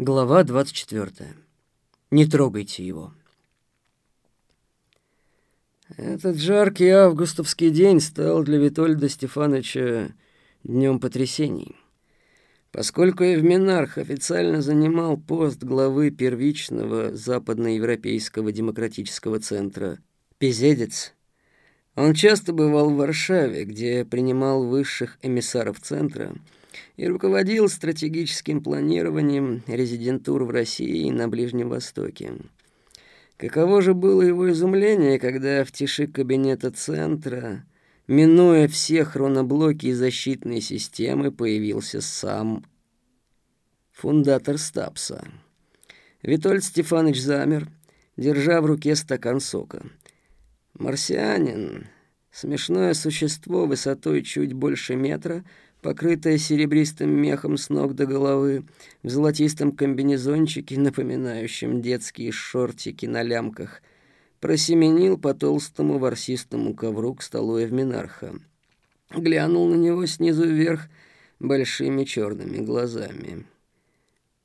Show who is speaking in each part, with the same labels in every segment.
Speaker 1: Глава 24. Не трогайте его. Этот жаркий августовский день стал для Витольда Стефановича днем потрясений. Поскольку Евменарх официально занимал пост главы первичного западноевропейского демократического центра «Пизедец», он часто бывал в Варшаве, где принимал высших эмиссаров центра – и руководил стратегическим планированием резидентур в России и на Ближнем Востоке. Каково же было его изумление, когда в тиши кабинета центра, минуя все хроноблоки и защитные системы, появился сам фундатор Стапса. Витольд Стефанович замер, держа в руке стакан сока. Марсианин, смешное существо высотой чуть больше метра, покрытая серебристым мехом с ног до головы, в золотистом комбинезончике, напоминающем детские шортики на лямках, просеменил по толстому ворсистому ковру к столу Эвминарха. Глянул на него снизу вверх большими черными глазами.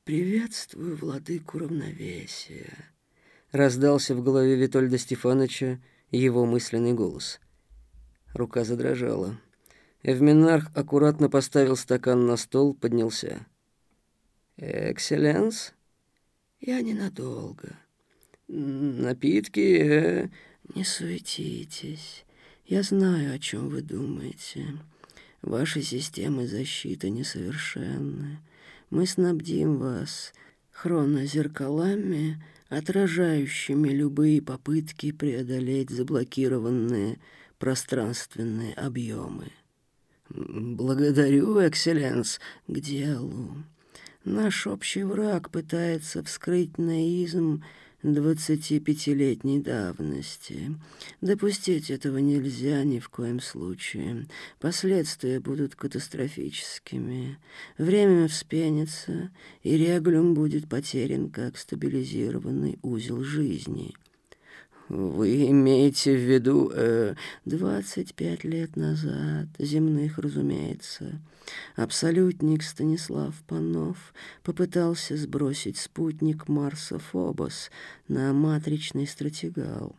Speaker 1: «Приветствую, владыку равновесия», — раздался в голове Витольда Стефановича его мысленный голос. Рука задрожала. Эвминарх аккуратно поставил стакан на стол, поднялся. «Экселленс?» «Я ненадолго. Напитки...» э... «Не суетитесь. Я знаю, о чем вы думаете. Ваши системы защиты несовершенны. Мы снабдим вас хронозеркалами, отражающими любые попытки преодолеть заблокированные пространственные объемы. «Благодарю, экселленс, к делу. Наш общий враг пытается вскрыть наизм двадцати пятилетней давности. Допустить этого нельзя ни в коем случае. Последствия будут катастрофическими. Время вспенится, и регулюм будет потерян как стабилизированный узел жизни». Вы имеете в виду э, 25 лет назад, земных, разумеется, абсолютник Станислав Панов попытался сбросить спутник Марса Фобос на матричный стратегал.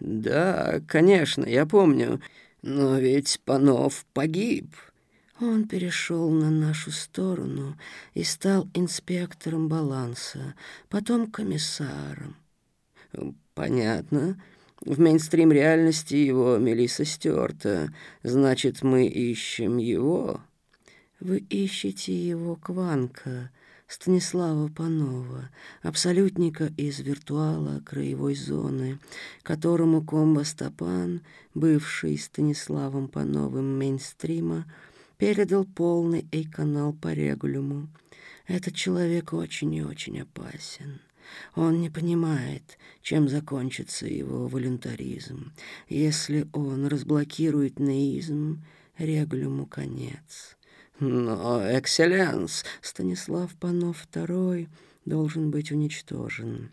Speaker 1: Да, конечно, я помню, но ведь Панов погиб. Он перешел на нашу сторону и стал инспектором баланса, потом комиссаром. Понятно. В мейнстрим реальности его Мелисса стерта. Значит, мы ищем его. Вы ищете его Кванка, Станислава Панова, абсолютника из виртуала краевой зоны, которому Комбо Стопан, бывший Станиславом Пановым мейнстрима, передал полный эй-канал по регулюму. Этот человек очень и очень опасен. Он не понимает, чем закончится его волюнтаризм. Если он разблокирует неизм, Реглюму конец. Но, экселленс, Станислав Панов II должен быть уничтожен.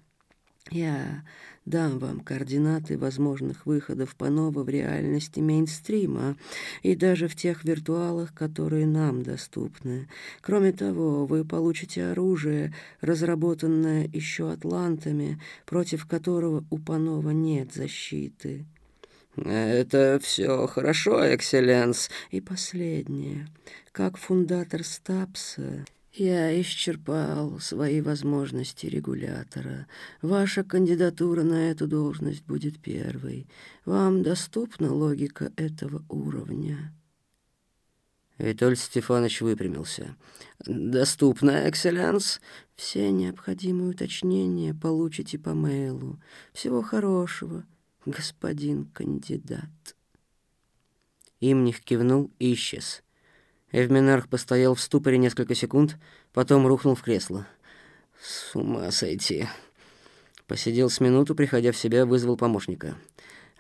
Speaker 1: Я дам вам координаты возможных выходов Панова в реальности мейнстрима и даже в тех виртуалах, которые нам доступны. Кроме того, вы получите оружие, разработанное еще атлантами, против которого у Панова нет защиты. «Это все хорошо, экселленс». И последнее. Как фундатор Стапса... Я исчерпал свои возможности регулятора. Ваша кандидатура на эту должность будет первой. Вам доступна логика этого уровня?» Витольд Стефанович выпрямился. «Доступно, экселленс. Все необходимые уточнения получите по мейлу. Всего хорошего, господин кандидат». Имних кивнул и исчез. Эвминарх постоял в ступоре несколько секунд, потом рухнул в кресло. «С ума сойти!» Посидел с минуту, приходя в себя, вызвал помощника.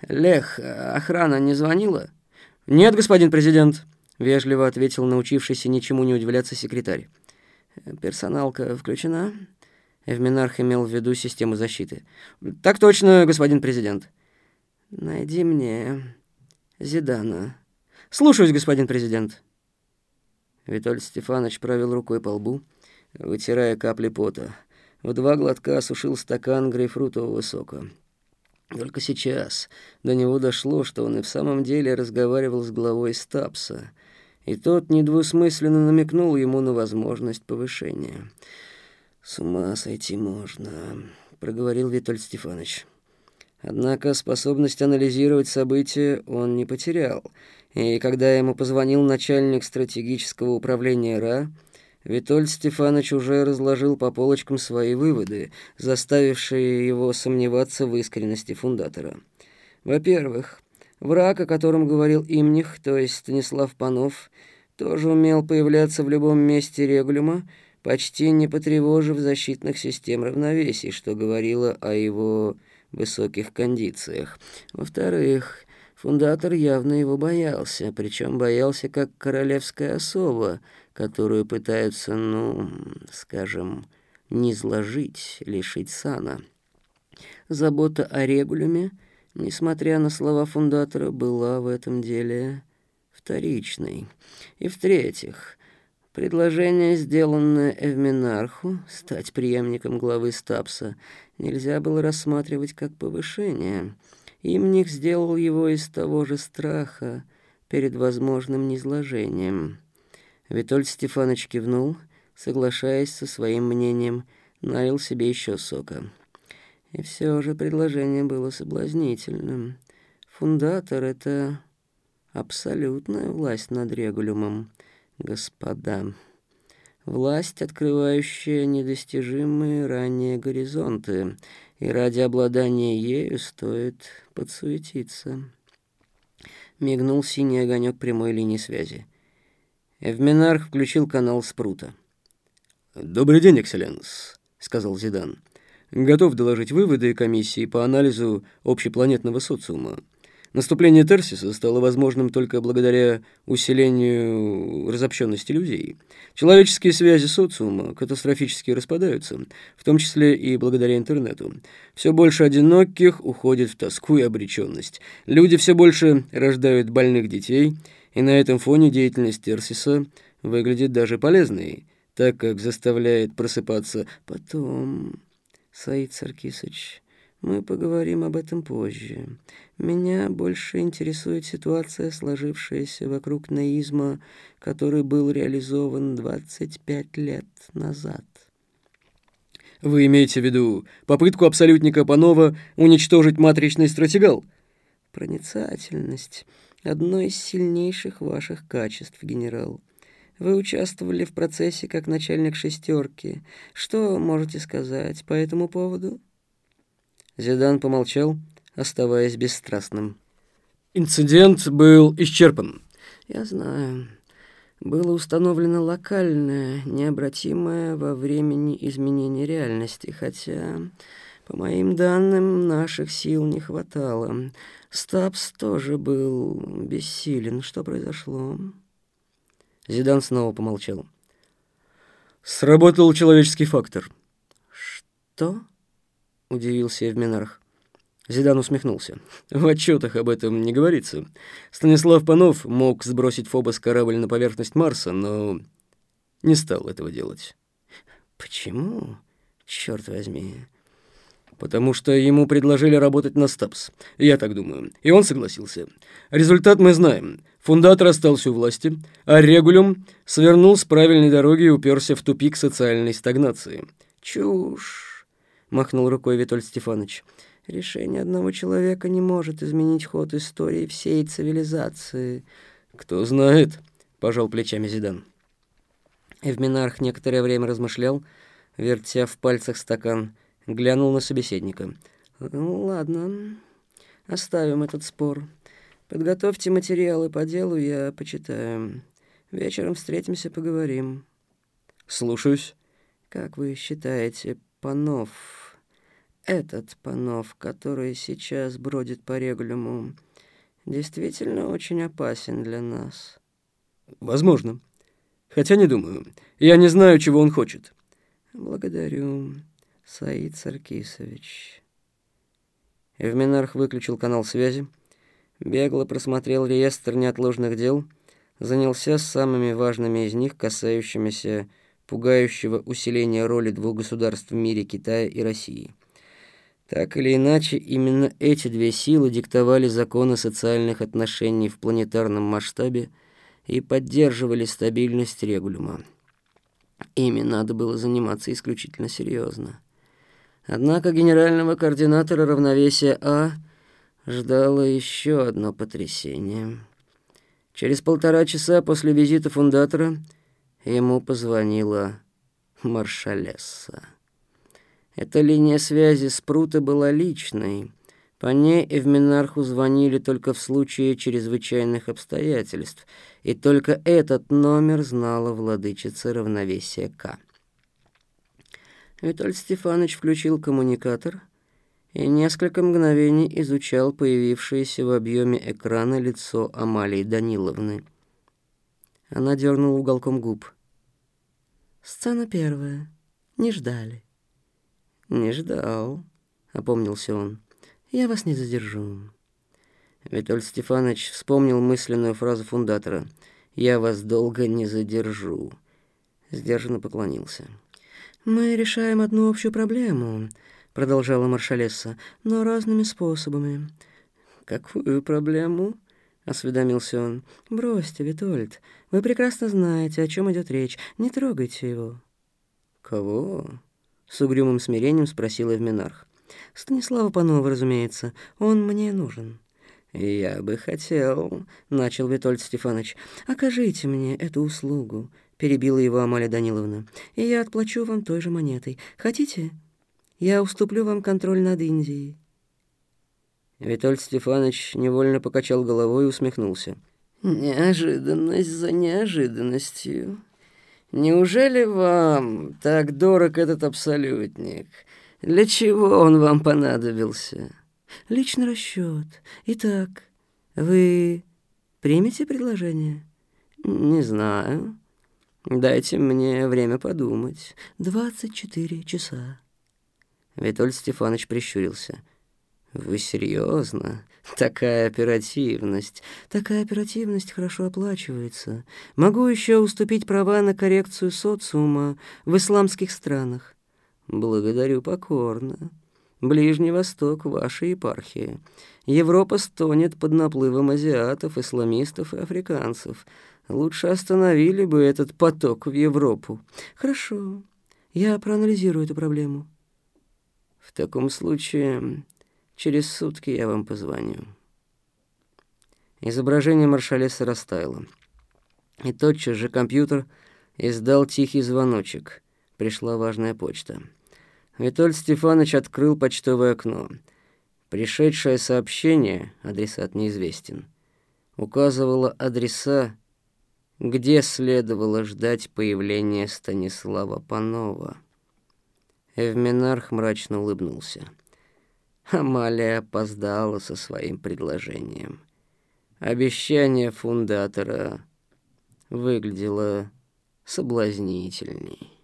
Speaker 1: «Лех, охрана не звонила?» «Нет, господин президент», — вежливо ответил научившийся ничему не удивляться секретарь. «Персоналка включена?» Эвминарх имел в виду систему защиты. «Так точно, господин президент». «Найди мне Зидана». «Слушаюсь, господин президент». Виталий Стефанович провел рукой по лбу, вытирая капли пота. В два глотка осушил стакан грейпфрутового сока. Только сейчас до него дошло, что он и в самом деле разговаривал с главой Стапса, и тот недвусмысленно намекнул ему на возможность повышения. «С ума сойти можно», — проговорил Виталь Стефанович. Однако способность анализировать события он не потерял, и когда ему позвонил начальник стратегического управления РА, Витольд Стефанович уже разложил по полочкам свои выводы, заставившие его сомневаться в искренности фундатора. Во-первых, враг, о котором говорил Имних, то есть Станислав Панов, тоже умел появляться в любом месте регулюма, почти не потревожив защитных систем равновесий, что говорило о его высоких кондициях. Во-вторых, фундатор явно его боялся, причем боялся как королевская особа, которую пытаются, ну, скажем, не изложить, лишить сана. Забота о регулюме, несмотря на слова фундатора, была в этом деле вторичной. И в-третьих, предложение, сделанное Эвминарху, стать преемником главы Стапса, нельзя было рассматривать как повышение. Имник сделал его из того же страха перед возможным низложением. Витольд Стефанович кивнул, соглашаясь со своим мнением, налил себе еще сока. И все же предложение было соблазнительным. Фундатор — это абсолютная власть над регулюмом, господа. Власть, открывающая недостижимые ранее горизонты, и ради обладания ею стоит подсуетиться. Мигнул синий огонек прямой линии связи. Эвминарх включил канал Спрута. «Добрый день, экселленс», — сказал Зидан. «Готов доложить выводы комиссии по анализу общепланетного социума. Наступление Терсиса стало возможным только благодаря усилению разобщенности людей. Человеческие связи социума катастрофически распадаются, в том числе и благодаря интернету. Все больше одиноких уходит в тоску и обреченность. Люди все больше рождают больных детей — и на этом фоне деятельность Терсиса выглядит даже полезной, так как заставляет просыпаться потом. Саид Саркисович, мы поговорим об этом позже. Меня больше интересует ситуация, сложившаяся вокруг наизма, который был реализован 25 лет назад.
Speaker 2: Вы имеете в виду попытку абсолютника Панова уничтожить матричный стратегал?
Speaker 1: Проницательность одно из сильнейших ваших качеств, генерал. Вы участвовали в процессе как начальник шестерки. Что можете сказать по этому поводу?»
Speaker 2: Зидан помолчал, оставаясь бесстрастным. «Инцидент был исчерпан».
Speaker 1: «Я знаю. Было установлено локальное, необратимое во времени изменение реальности, хотя, по моим данным, наших сил не хватало. Стабс тоже был бессилен. Что произошло?
Speaker 2: Зидан снова помолчал. Сработал человеческий фактор.
Speaker 1: Что? Удивился Евменарх.
Speaker 2: Зидан усмехнулся. В отчетах об этом не говорится. Станислав Панов мог сбросить Фобос корабль на поверхность Марса, но не стал этого делать.
Speaker 1: Почему? Черт возьми
Speaker 2: потому что ему предложили работать на Стапс. Я так думаю. И он согласился. Результат мы знаем. Фундатор остался у власти, а Регулюм свернул с правильной дороги и уперся в тупик социальной стагнации.
Speaker 1: «Чушь!» — махнул рукой Витольд Стефанович. «Решение одного человека не может изменить ход истории всей цивилизации».
Speaker 2: «Кто знает?» — пожал плечами Зидан.
Speaker 1: Эвминарх некоторое время размышлял, вертя в пальцах стакан — Глянул на собеседника. «Ну, ладно, оставим этот спор. Подготовьте материалы по делу, я почитаю. Вечером встретимся, поговорим».
Speaker 2: «Слушаюсь».
Speaker 1: «Как вы считаете, Панов, этот Панов, который сейчас бродит по регулюму, действительно очень опасен для нас?»
Speaker 2: «Возможно. Хотя не думаю. Я не знаю, чего он хочет».
Speaker 1: «Благодарю». Саид Саркисович. Эвминарх выключил канал связи, бегло просмотрел реестр неотложных дел, занялся самыми важными из них, касающимися пугающего усиления роли двух государств в мире Китая и России. Так или иначе, именно эти две силы диктовали законы социальных отношений в планетарном масштабе и поддерживали стабильность регулюма. Ими надо было заниматься исключительно серьезно. Однако генерального координатора равновесия А ждало еще одно потрясение. Через полтора часа после визита фундатора ему позвонила маршалесса. Эта линия связи с Прута была личной. По ней Эвминарху звонили только в случае чрезвычайных обстоятельств, и только этот номер знала владычица равновесия К. Виталь Стефанович включил коммуникатор и несколько мгновений изучал появившееся в объеме экрана лицо Амалии Даниловны. Она дернула уголком губ. «Сцена первая. Не ждали». «Не ждал», — опомнился он. «Я вас не задержу». Виталь Стефанович вспомнил мысленную фразу фундатора «Я вас долго не задержу». Сдержанно поклонился. «Мы решаем одну общую проблему», — продолжала маршалесса, «но разными способами». «Какую проблему?» — осведомился он. «Бросьте, Витольд, вы прекрасно знаете, о чем идет речь. Не трогайте его». «Кого?» — с угрюмым смирением спросил Эвминарх. «Станислава Панова, разумеется. Он мне нужен». «Я бы хотел», — начал Витольд Стефанович. «Окажите мне эту услугу», перебила его Амалия Даниловна. «И я отплачу вам той же монетой. Хотите? Я уступлю вам контроль над Индией». Витольд Стефанович невольно покачал головой и усмехнулся. «Неожиданность за неожиданностью. Неужели вам так дорог этот абсолютник? Для чего он вам понадобился?» «Личный расчет. Итак, вы примете предложение?» «Не знаю». Дайте мне время подумать. Двадцать четыре часа. Витольд Стефанович прищурился. Вы серьезно? Такая оперативность. Такая оперативность хорошо оплачивается. Могу еще уступить права на коррекцию социума в исламских странах. Благодарю покорно. Ближний Восток — ваша епархия. Европа стонет под наплывом азиатов, исламистов и африканцев. Лучше остановили бы этот поток в Европу. Хорошо, я проанализирую эту проблему. В таком случае через сутки я вам позвоню. Изображение маршалеса растаяло. И тотчас же компьютер издал тихий звоночек. Пришла важная почта. Витольд Стефанович открыл почтовое окно. Пришедшее сообщение, адресат неизвестен, указывало адреса где следовало ждать появления Станислава Панова. Эвминарх мрачно улыбнулся. Амалия опоздала со своим предложением. Обещание фундатора выглядело соблазнительней.